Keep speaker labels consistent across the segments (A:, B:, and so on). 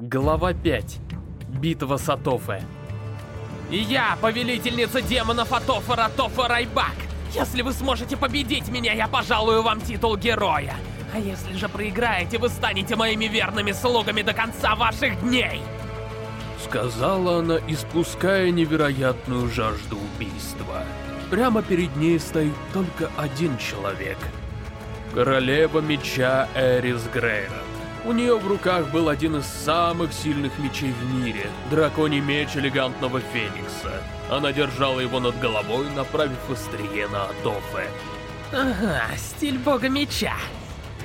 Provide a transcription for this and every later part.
A: Глава 5. Битва с Атофе. Я, повелительница демонов Атофа Ратофа Райбак. Если вы сможете победить меня, я пожалую вам титул героя. А если же проиграете, вы станете моими верными слугами до конца ваших дней.
B: Сказала она, испуская невероятную жажду убийства. Прямо перед ней стоит только один человек. Королева меча Эрис Грейрот. У нее в руках был один из самых сильных мечей в мире — драконий меч элегантного Феникса. Она держала его над головой, направив острие на Атофе.
A: Ага, стиль бога меча.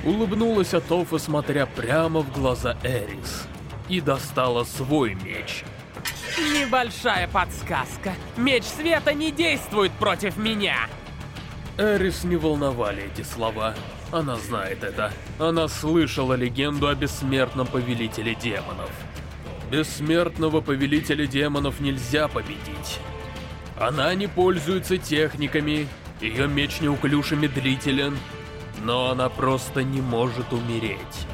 B: Улыбнулась Атофа, смотря прямо в глаза Эрис. И достала свой меч.
A: Небольшая подсказка. Меч света не действует против меня.
B: Эрис не волновали эти слова. Она знает это. Она слышала легенду о бессмертном повелителе демонов. Бессмертного повелителя демонов нельзя победить. Она не пользуется техниками, ее меч неуклюж и медлителен, но она просто не может умереть.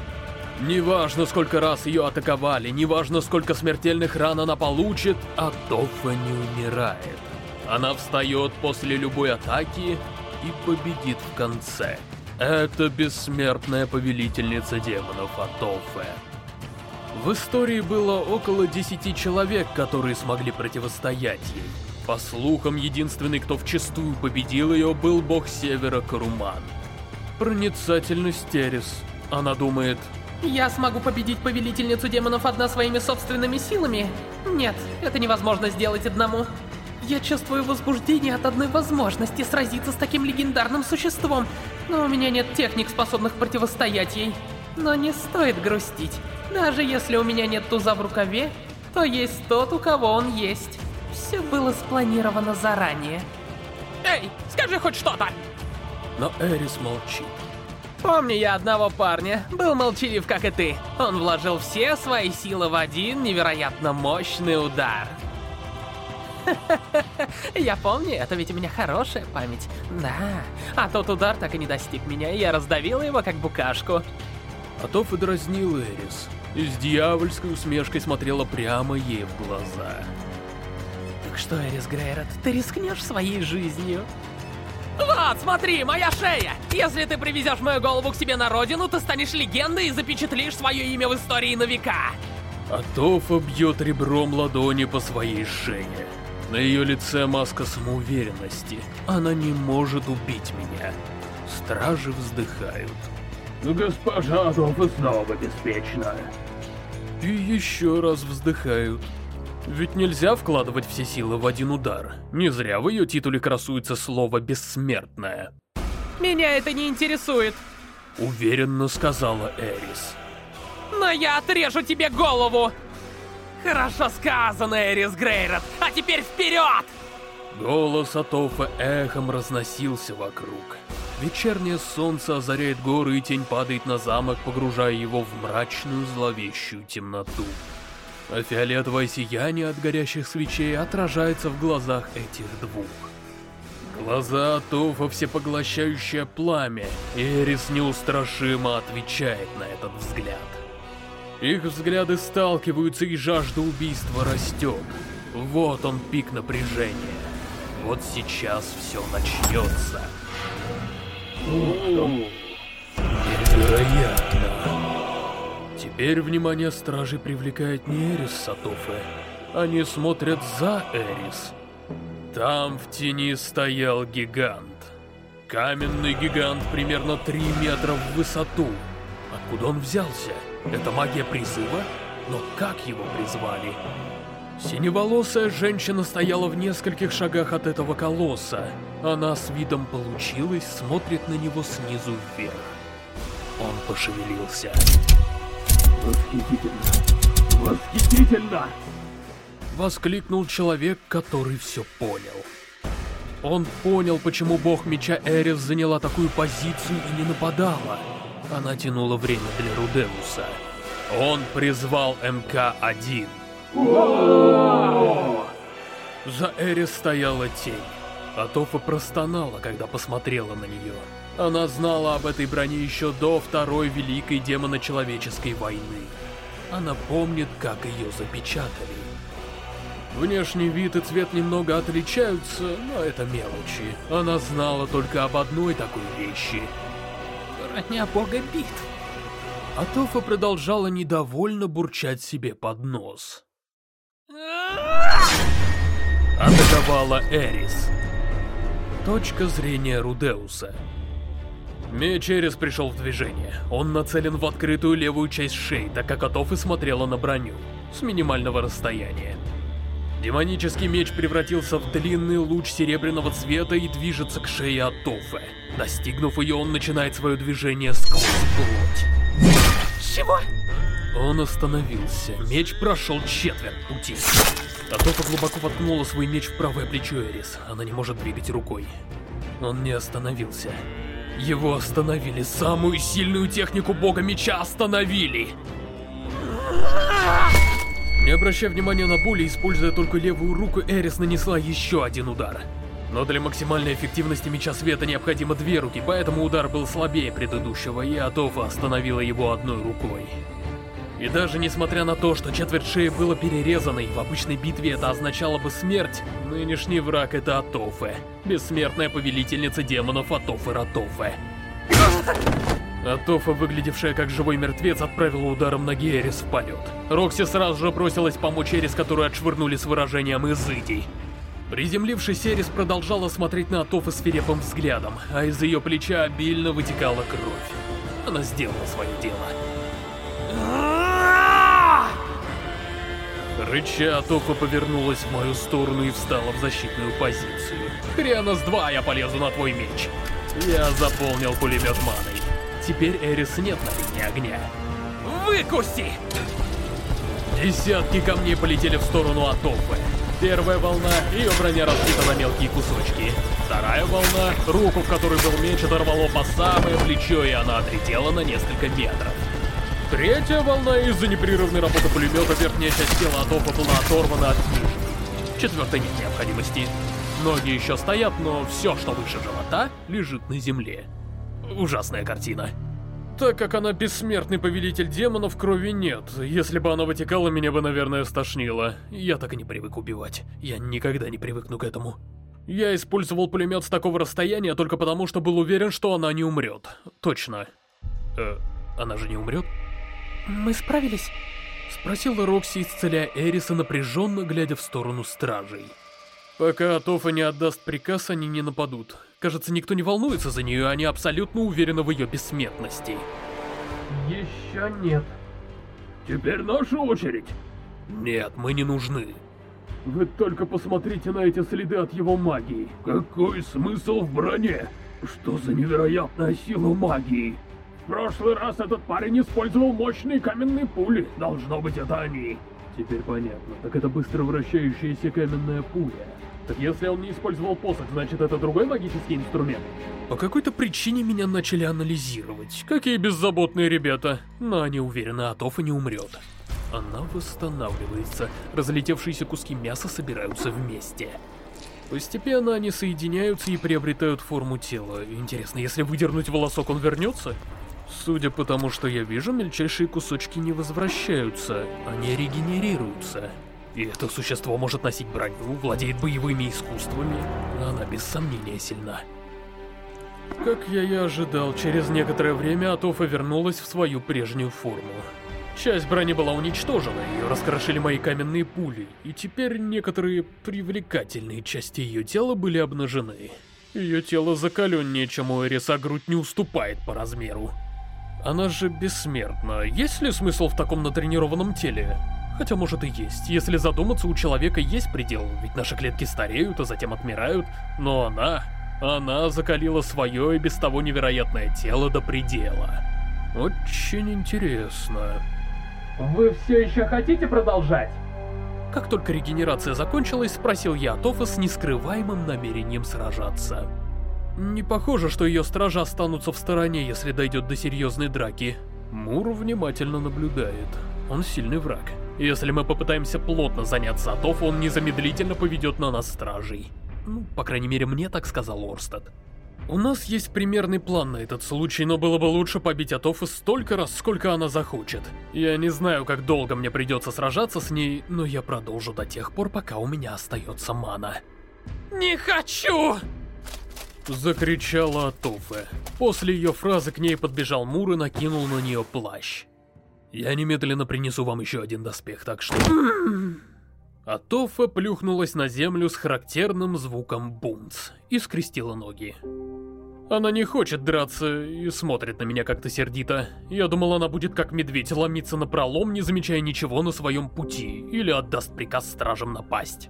B: Неважно, сколько раз ее атаковали, неважно, сколько смертельных ран она получит, Адофа не умирает. Она встает после любой атаки и победит в конце. Это бессмертная повелительница демонов Атофе. В истории было около десяти человек, которые смогли противостоять ей. По слухам, единственный, кто вчистую победил ее, был бог Севера Каруман. Проницательность Терес. Она думает...
A: Я смогу победить повелительницу демонов одна своими собственными силами? Нет, это невозможно сделать одному. Я чувствую возбуждение от одной возможности сразиться с таким легендарным существом, но у меня нет техник, способных противостоять ей. Но не стоит грустить. Даже если у меня нет туза в рукаве, то есть тот, у кого он есть. Все было спланировано заранее. Эй, скажи хоть что-то!
B: Но Эрис молчит.
A: Помню я одного парня, был молчалив, как и ты. Он вложил все свои силы в один невероятно мощный удар. Я помню, это ведь у меня хорошая память. Да, а тот удар так и не достиг меня, и я раздавила его как букашку.
B: Атоф и дразнил Эрис, и с дьявольской усмешкой смотрела прямо ей в глаза.
A: Так что, Эрис Грейрот, ты рискнешь своей жизнью? Вот, смотри, моя шея! Если ты привезешь мою голову к себе на родину, ты станешь легендой и запечатлишь свое имя в истории на века.
B: Атофа бьет ребром ладони по своей шее. На ее лице маска самоуверенности. Она не может убить меня. Стражи вздыхают.
C: Госпожа Адolфа снова беспечна.
B: И еще раз вздыхают. Ведь нельзя вкладывать все силы в один удар. Не зря в ее титуле красуется слово «бессмертная».
A: Меня это не интересует.
B: Уверенно сказала Эрис.
A: Но я отрежу тебе голову! Хорошо сказано, Эрис Грейрот, а теперь вперед!
B: Голос Атофа эхом разносился вокруг. Вечернее солнце озаряет горы, и тень падает на замок, погружая его в мрачную зловещую темноту. А фиолетовое сияние от горящих свечей отражается в глазах этих двух. Глаза Атофа всепоглощающее пламя, и Эрис неустрашимо отвечает на этот взгляд. Их взгляды сталкиваются, и жажда убийства растет. Вот он пик напряжения. Вот сейчас все начнется. Невероятно. Теперь внимание стражей привлекает не Эрис Сатофе. Они смотрят за Эрис. Там в тени стоял гигант. Каменный гигант примерно 3 метра в высоту. Откуда он взялся? Это магия призыва? Но как его призвали? Синеволосая женщина стояла в нескольких шагах от этого колосса. Она с видом получилась, смотрит на него снизу вверх. Он пошевелился.
C: Восхитительно! Восхитительно!
B: Воскликнул человек, который все понял. Он понял, почему бог меча Эрис заняла такую позицию и не нападала. Она тянула время для Рудеуса. Он призвал МК-1. За Эрис стояла тень. Атофа простонала, когда посмотрела на нее. Она знала об этой броне еще до Второй Великой Демоно-Человеческой войны. она помнит, как ее запечатали. Внешний вид и цвет немного отличаются, но это мелочи. Она знала только об одной такой вещи.
A: Броня бога битв.
B: Атофа продолжала недовольно бурчать себе под нос. Атаковала Эрис. Точка зрения Рудеуса. Меч Эрис пришел в движение. Он нацелен в открытую левую часть шеи, так как Атофа смотрела на броню. С минимального расстояния. Демонический меч превратился в длинный луч серебряного цвета и движется к шее Атофы. Достигнув ее, он начинает свое движение сквозь плоть.
A: Чего?
B: Он остановился. Меч прошел четверть пути. Атофа глубоко воткнула свой меч в правое плечо Эрис. Она не может двигать рукой. Он не остановился. Его остановили. Самую сильную технику бога меча остановили. Не обращая внимания на боли, используя только левую руку, Эрис нанесла еще один удар. Но для максимальной эффективности Меча Света необходимо две руки, поэтому удар был слабее предыдущего, и Атофа остановила его одной рукой. И даже несмотря на то, что четверть шеи было перерезано, и в обычной битве это означало бы смерть, нынешний враг это Атофе. Бессмертная повелительница демонов Атофе Ратофе. Атофа, выглядевшая как живой мертвец, отправила ударом ноги Эрис в полет. Рокси сразу же бросилась помочь Эрис, которую отшвырнули с выражением «Изыдий». Приземлившись, Эрис продолжала смотреть на Атофа свирепым взглядом, а из ее плеча обильно вытекала кровь. Она сделала свое дело. Рыча, Атофа повернулась в мою сторону и встала в защитную позицию. Хрена с два я полезу на твой меч. Я заполнил пулемет маной. Теперь Эрис нет на линии огня. Выкуси! Десятки камней полетели в сторону Атофы. Первая волна, ее броня разбита на мелкие кусочки. Вторая волна, руку, в которой был меч, оторвало по самое плечо, и она отлетела на несколько метров. Третья волна, из-за непрерывной работы пулемета, верхняя часть тела Атофа была оторвана от нижней. Четвертой нет необходимости. Ноги еще стоят, но все, что выше живота, лежит на земле. Ужасная картина. Так как она бессмертный повелитель демонов, крови нет. Если бы она вытекала, меня бы, наверное, стошнило. Я так и не привык убивать. Я никогда не привыкну к этому. Я использовал пулемет с такого расстояния только потому, что был уверен, что она не умрет. Точно. Э, она же не умрет?
A: Мы справились?
B: Спросила Рокси, исцеляя Эриса, напряженно глядя в сторону стражей. Пока Атофа не отдаст приказ, они не нападут. Кажется, никто не волнуется за нее, они абсолютно уверены в ее бессмертности.
C: Еще нет. Теперь наша очередь.
B: Нет, мы не нужны.
C: Вы только посмотрите на эти следы от его магии. Какой смысл в броне? Что за невероятная сила магии? В прошлый раз этот парень использовал мощные каменные пули. Должно быть, это они. Теперь понятно. Так это быстро вращающаяся каменная пуля. Если он не использовал посох, значит это другой магический инструмент?
B: По какой-то причине меня начали анализировать. Какие беззаботные ребята. Но они уверены, Атофа не умрет. Она восстанавливается. Разлетевшиеся куски мяса собираются вместе. Постепенно они соединяются и приобретают форму тела. Интересно, если выдернуть волосок, он вернется? Судя по тому, что я вижу, мельчайшие кусочки не возвращаются, они регенерируются. И это существо может носить броню, владеет боевыми искусствами. Она без сомнения сильна. Как я и ожидал, через некоторое время Атофа вернулась в свою прежнюю форму. Часть брони была уничтожена, ее раскрошили мои каменные пули, и теперь некоторые привлекательные части ее тела были обнажены. Ее тело закаленнее, чем у Эрис, а грудь не уступает по размеру. Она же бессмертна. Есть ли смысл в таком натренированном теле? Хотя может и есть. Если задуматься, у человека есть предел, ведь наши клетки стареют, а затем отмирают. Но она... Она закалила свое и без того невероятное тело до предела. Очень интересно.
A: Вы все еще хотите продолжать?
B: Как только регенерация закончилась, спросил я Тофа с нескрываемым намерением сражаться. Не похоже, что ее стражи останутся в стороне, если дойдет до серьезной драки. Мур внимательно наблюдает. Он сильный враг. Если мы попытаемся плотно заняться Атоф, он незамедлительно поведет на нас стражей. Ну, по крайней мере, мне так сказал Орстед. У нас есть примерный план на этот случай, но было бы лучше побить Атофы столько раз, сколько она захочет. Я не знаю, как долго мне придется сражаться с ней, но я продолжу до тех пор, пока у меня остается мана.
A: Не хочу!
B: Закричала Атофе. После ее фразы к ней подбежал Мур и накинул на нее плащ. Я немедленно принесу вам еще один доспех, так что... Атофа плюхнулась на землю с характерным звуком бумц и скрестила ноги. Она не хочет драться и смотрит на меня как-то сердито. Я думал, она будет как медведь ломиться на пролом, не замечая ничего на своем пути, или отдаст приказ стражам напасть.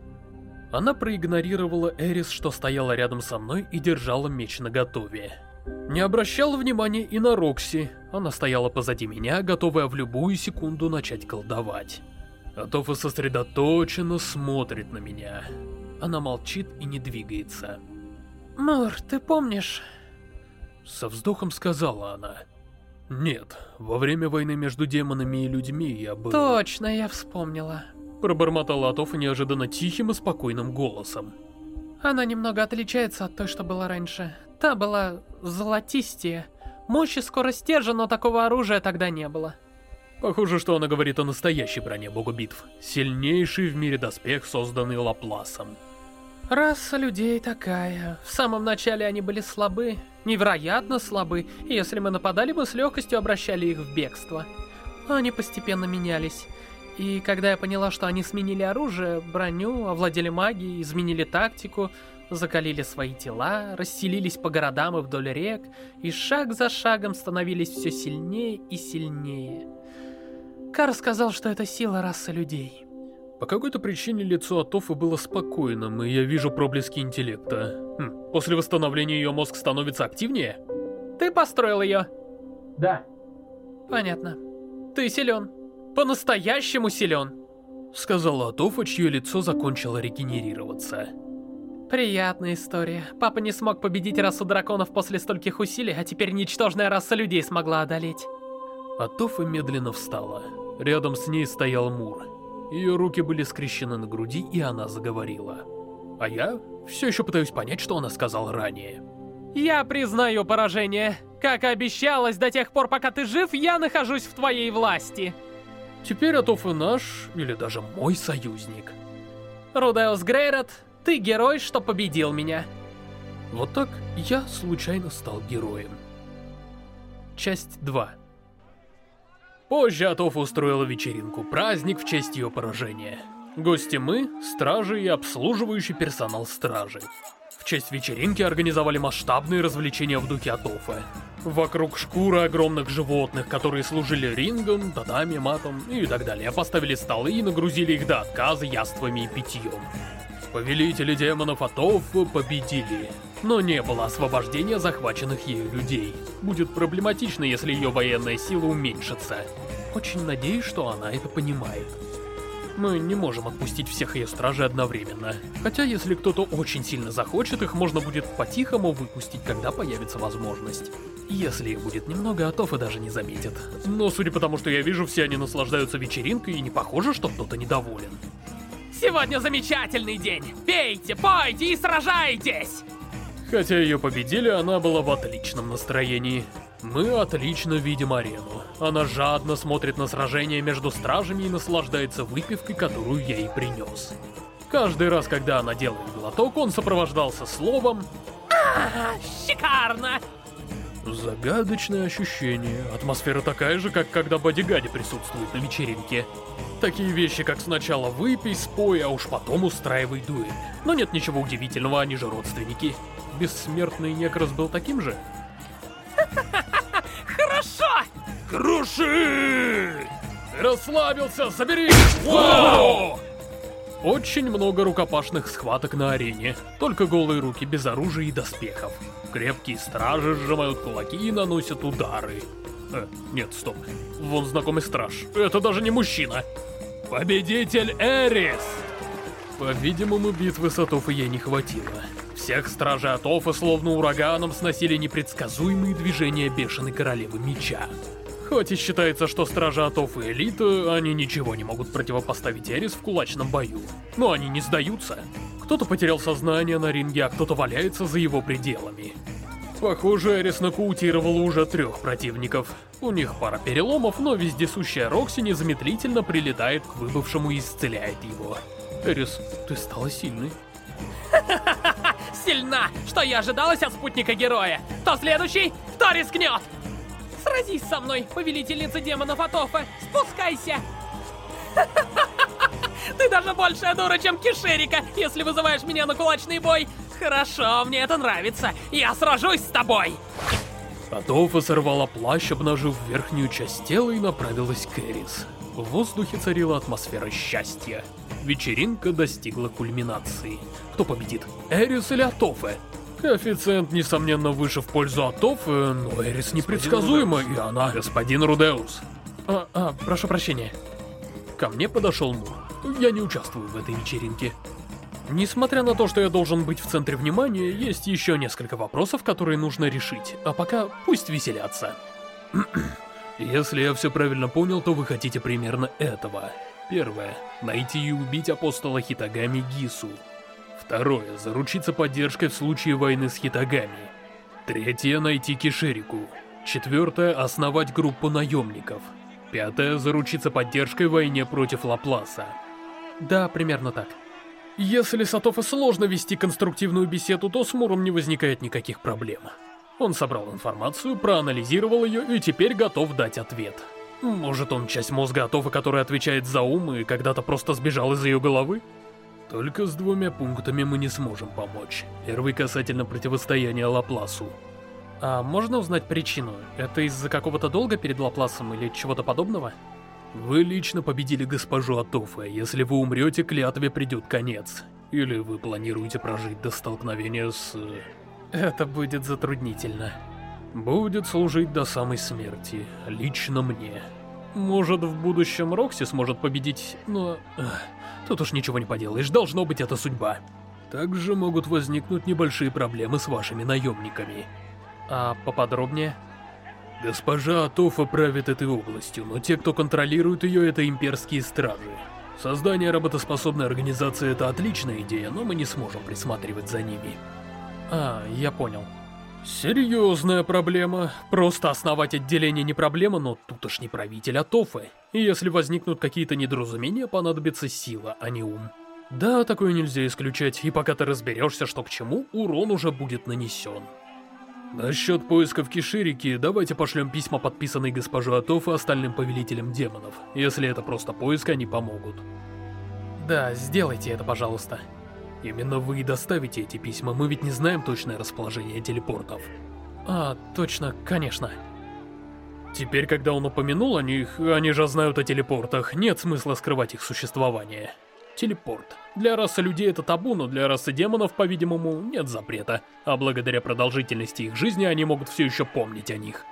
B: Она проигнорировала Эрис, что стояла рядом со мной и держала меч наготове. Не обращала внимания и на Рокси. Она стояла позади меня, готовая в любую секунду начать колдовать. Атофа сосредоточенно смотрит на меня. Она молчит и не двигается.
A: Мур, ты помнишь?
B: Со вздохом сказала она. Нет, во время войны между демонами и людьми я был...
A: Точно, я вспомнила.
B: Пробормотал Атофа неожиданно тихим и спокойным голосом.
A: Она немного отличается от той, что была раньше. Та была золотистее. Мощь и скорость стержа, но такого оружия тогда не было.
B: Похоже, что она говорит о настоящей броне бога битв. Сильнейший в мире доспех, созданный Лапласом.
A: Раса людей такая. В самом начале они были слабы, невероятно слабы, и если мы нападали, мы с легкостью обращали их в бегство. Они постепенно менялись. И когда я поняла, что они сменили оружие, броню, овладели магией, изменили тактику, закалили свои тела, расселились по городам и вдоль рек, и шаг за шагом становились все сильнее и сильнее. Кар сказал, что это сила расы людей.
B: По какой-то причине лицо Атофы было спокойным, и я вижу проблески интеллекта. Хм, после восстановления ее мозг становится активнее?
A: Ты построил ее?
C: Да.
A: Понятно. Ты силен. По-настоящему силен.
B: Сказала Атофа, чье лицо закончило регенерироваться.
A: Приятная история. Папа не смог победить расу драконов после стольких усилий, а теперь ничтожная раса людей смогла одолеть.
B: Атофа медленно встала. Рядом с ней стоял Мур. Ее руки были скрещены на груди, и она заговорила. А я все еще пытаюсь понять, что она сказала ранее.
A: Я признаю поражение. Как и обещалось, до тех пор, пока ты жив, я нахожусь в твоей власти.
B: Теперь Атофа наш, или даже мой союзник.
A: Рудеус Грейрот, ты герой, что победил меня.
B: Вот так я случайно стал героем. Часть 2 Позже Атофа устроила вечеринку, праздник в честь ее поражения. Гости мы, стражи и обслуживающий персонал стражи. В честь вечеринки организовали масштабные развлечения в духе Атофа. Вокруг шкуры огромных животных, которые служили рингом, татами, матом и так далее, поставили столы и нагрузили их до отказа яствами и питьем. Повелители демонов Атофа победили, но не было освобождения захваченных ею людей. Будет проблематично, если ее военная сила уменьшится. Очень надеюсь, что она это понимает. Мы не можем отпустить всех ее стражей одновременно. Хотя, если кто-то очень сильно захочет, их можно будет по-тихому выпустить, когда появится возможность. Если их будет немного, Атофа даже не заметит. Но судя по тому, что я вижу, все они наслаждаются вечеринкой, и не похоже, что кто-то недоволен.
A: Сегодня замечательный день! Пейте, пойте и сражайтесь!
B: Хотя ее победили, она была в отличном настроении. Мы отлично видим арену. Она жадно смотрит на сражение между стражами и наслаждается выпивкой, которую ей принес. Каждый раз, когда она делает глоток, он сопровождался словом
A: а, шикарно!
B: Загадочное ощущение. Атмосфера такая же, как когда бодигади присутствуют на вечеринке. Такие вещи, как сначала выпей, спой, а уж потом устраивай дуэль. Но нет ничего удивительного, они же родственники. Бессмертный Некрас был таким же?
A: Хорошо!
B: Круши! Расслабился, собери! Вау! Очень много рукопашных схваток на арене. Только голые руки без оружия и доспехов. Крепкие стражи сжимают кулаки и наносят удары. Э, нет, стоп. Вон знакомый страж. Это даже не мужчина. Победитель Эрис! По-видимому, битвы с Атофой ей не хватило. Всех стражей Атофа словно ураганом сносили непредсказуемые движения Бешеной Королевы Меча. Хоть и считается, что стражи Атофа элита, они ничего не могут противопоставить Эрис в кулачном бою. Но они не сдаются. Кто-то потерял сознание на ринге, а кто-то валяется за его пределами. Похоже, Эрис нокаутировала уже трех противников. У них пара переломов, но вездесущая Рокси незамедлительно прилетает к выбывшему и исцеляет его. Эрис, ты стала сильной.
A: Сильна! Что я ожидалась от спутника героя? Кто следующий? Кто рискнет? Сразись со мной, повелительница демонов Атофа! Спускайся! Ты даже большая дура, чем Кишерика, если вызываешь меня на кулачный бой! Хорошо, мне это нравится. Я сражусь с тобой.
B: Атофа сорвала плащ, обнажив верхнюю часть тела и направилась к Эрис. В воздухе царила атмосфера счастья. Вечеринка достигла кульминации. Кто победит, Эрис или Атофе? Коэффициент, несомненно, выше в пользу Атофе, но Эрис непредсказуема, и она господин Рудеус. А, а, прошу прощения. Ко мне подошел Мур. Я не участвую в этой вечеринке. Несмотря на то, что я должен быть в центре внимания, есть еще несколько вопросов, которые нужно решить, а пока пусть веселятся. Если я все правильно понял, то вы хотите примерно этого. Первое. Найти и убить апостола Хитагами Гису. Второе. Заручиться поддержкой в случае войны с Хитагами. Третье. Найти Киширику. Четвертое. Основать группу наемников. Пятое. Заручиться поддержкой в войне против Лапласа. Да, примерно так. Если с Атофа сложно вести конструктивную беседу, то с Муром не возникает никаких проблем. Он собрал информацию, проанализировал ее и теперь готов дать ответ. Может, он часть мозга Атофа, который отвечает за ум и когда-то просто сбежал из ее головы? Только с двумя пунктами мы не сможем помочь. Первый касательно противостояния Лапласу. А можно узнать причину? Это из-за какого-то долга перед Лапласом или чего-то подобного? Вы лично победили госпожу Атофа. Если вы умрете, клятве придет конец. Или вы планируете прожить до столкновения с... Э, Это будет затруднительно. Будет служить до самой смерти. Лично мне. Может, в будущем Рокси сможет победить, но... Эх, тут уж ничего не поделаешь, должно быть это судьба. Также могут возникнуть небольшие проблемы с вашими наемниками. А поподробнее? Госпожа Атофа правит этой областью, но те, кто контролирует ее, это имперские стражи. Создание работоспособной организации — это отличная идея, но мы не сможем присматривать за ними. А, я понял. Серьезная проблема. Просто основать отделение не проблема, но тут уж не правитель Атофы. Если возникнут какие-то недоразумения, понадобится сила, а не ум. Да, такое нельзя исключать, и пока ты разберешься, что к чему, урон уже будет нанесен. Насчет поисков Киширики, давайте пошлем письма, подписанные госпожу Атоф остальным повелителям демонов. Если это просто поиск, они помогут. Да, сделайте это, пожалуйста. Именно вы и доставите эти письма, мы ведь не знаем точное расположение телепортов. А, точно, конечно. Теперь, когда он упомянул о них, они же знают о телепортах, нет смысла скрывать их существование. Телепорт. Для расы людей это табу, но для расы демонов, по-видимому, нет запрета. А благодаря продолжительности их жизни они могут все еще помнить о них.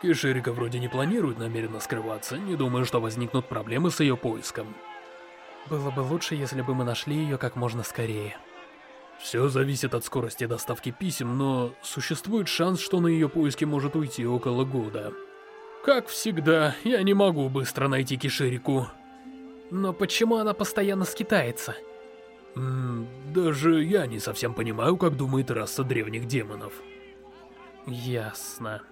B: Киширика вроде не планирует намеренно скрываться, не думаю, что возникнут проблемы с ее поиском. Было бы лучше, если бы мы нашли ее как можно скорее. Все зависит от скорости доставки писем, но существует шанс, что на ее поиски может уйти около года. Как всегда, я не могу быстро найти Киширику. Но почему она постоянно скитается? М даже я не совсем понимаю, как думает раса древних демонов. Ясно.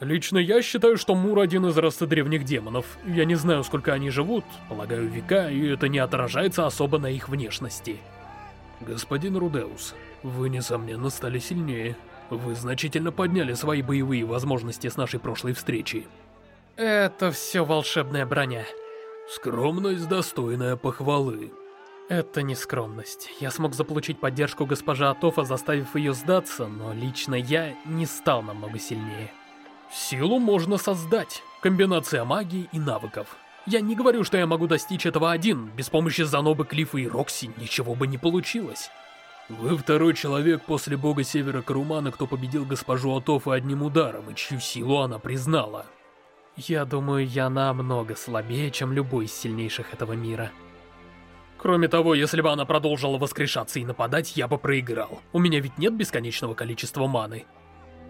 B: Лично я считаю, что Мур один из расы древних демонов. Я не знаю, сколько они живут, полагаю, века, и это не отражается особо на их внешности. Господин Рудеус, вы, несомненно, стали сильнее. Вы значительно подняли свои боевые возможности с нашей прошлой встречи. Это все волшебная броня. Скромность, достойная похвалы. Это не скромность. Я смог заполучить поддержку госпожи Атофа, заставив ее сдаться, но лично я не стал намного сильнее. Силу можно создать. Комбинация магии и навыков. Я не говорю, что я могу достичь этого один. Без помощи Занобы, Клифа и Рокси ничего бы не получилось. Вы второй человек после бога Севера Карумана, кто победил госпожу Атофа одним ударом, и чью силу она признала. Я думаю, я намного слабее, чем любой из сильнейших этого мира. Кроме того, если бы она продолжила воскрешаться и нападать, я бы проиграл. У меня ведь нет бесконечного количества маны.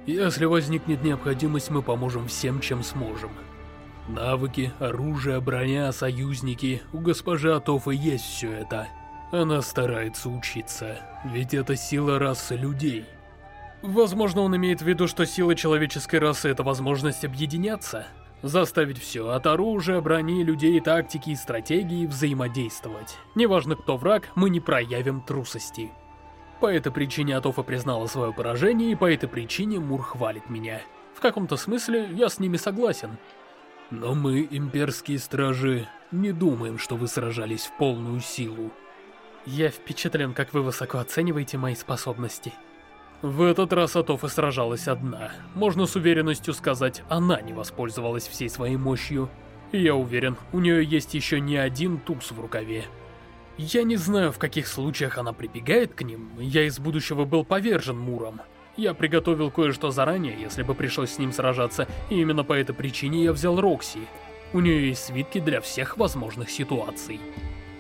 B: Если возникнет необходимость, мы поможем всем, чем сможем. Навыки, оружие, броня, союзники. У госпожи Атофа есть все это. Она старается учиться, ведь это сила расы людей. Возможно, он имеет в виду, что сила человеческой расы — это возможность объединяться. Заставить все, от оружия, брони, людей, тактики и стратегии взаимодействовать. Неважно, кто враг, мы не проявим трусости. По этой причине Атофа признала свое поражение, и по этой причине Мур хвалит меня. В каком-то смысле я с ними согласен. Но мы, имперские стражи, не думаем, что вы сражались в полную силу.
A: Я впечатлен, как вы высоко оцениваете мои способности.
B: В этот раз Атофа сражалась одна. Можно с уверенностью сказать, она не воспользовалась всей своей мощью. И я уверен, у нее есть еще не один туз в рукаве. Я не знаю, в каких случаях она прибегает к ним, я из будущего был повержен Муром. Я приготовил кое-что заранее, если бы пришлось с ним сражаться, и именно по этой причине я взял Рокси. У нее есть свитки для всех возможных ситуаций.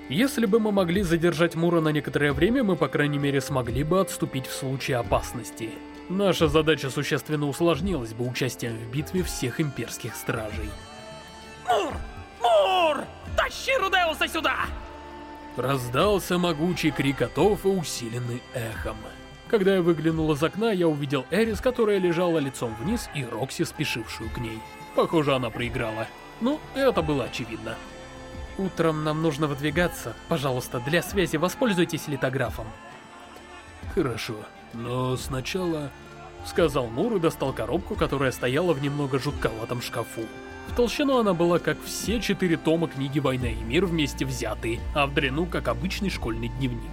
B: Если бы мы могли задержать Мура на некоторое время, мы, по крайней мере, смогли бы отступить в случае опасности. Наша задача существенно усложнилась бы участием в битве всех имперских стражей.
A: Мур! Мур! Тащи Рудеуса сюда!
B: Раздался могучий крик Атофа, усиленный эхом. Когда я выглянул из окна, я увидел Эрис, которая лежала лицом вниз, и Рокси, спешившую к ней. Похоже, она проиграла. Ну, это было очевидно.
A: Утром нам нужно выдвигаться. Пожалуйста, для связи воспользуйтесь литографом.
B: Хорошо, но сначала... Сказал Мур и достал коробку, которая стояла в немного жутковатом шкафу. В толщину она была как все четыре тома книги «Война и мир» вместе взятые, а в длину как обычный школьный дневник.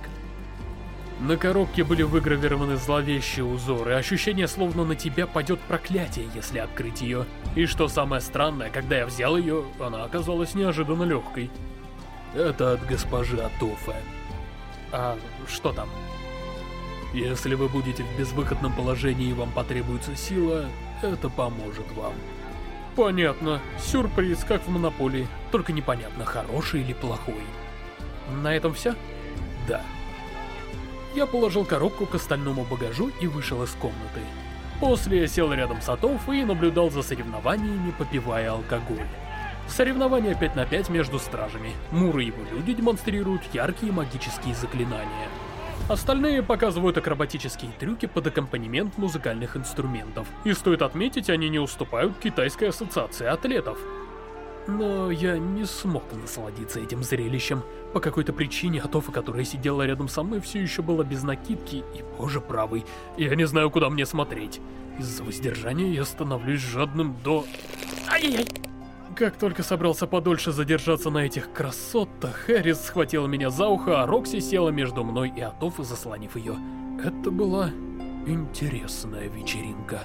B: На коробке были выгравированы зловещие узоры, ощущение, словно на тебя падет проклятие, если открыть ее. И что самое странное, когда я взял ее, она оказалась неожиданно легкой. Это от госпожи Атофа.
A: А что там?
B: Если вы будете в безвыходном положении и вам потребуется сила, это поможет вам.
A: Понятно. Сюрприз, как в Монополии. Только непонятно, хороший или плохой. На этом все?
B: Да. Я положил коробку к остальному багажу и вышел из комнаты. После я сел рядом с Атоф и наблюдал за соревнованиями, попивая алкоголь. Соревнования 5 на 5 между стражами. Мур и его люди демонстрируют яркие магические заклинания. Остальные показывают акробатические трюки под аккомпанемент музыкальных инструментов. И стоит отметить, они не уступают Китайской ассоциации атлетов. Но я не смог насладиться этим зрелищем. По какой-то причине Атофа, которая сидела рядом со мной, все еще была без накидки, и, боже правый, я не знаю, куда мне смотреть. Из-за воздержания я становлюсь жадным до... Ай-яй-яй! Как только собрался подольше задержаться на этих красотах, Хэрис схватила меня за ухо, а Рокси села между мной и Атофа, заслонив ее. Это была интересная вечеринка.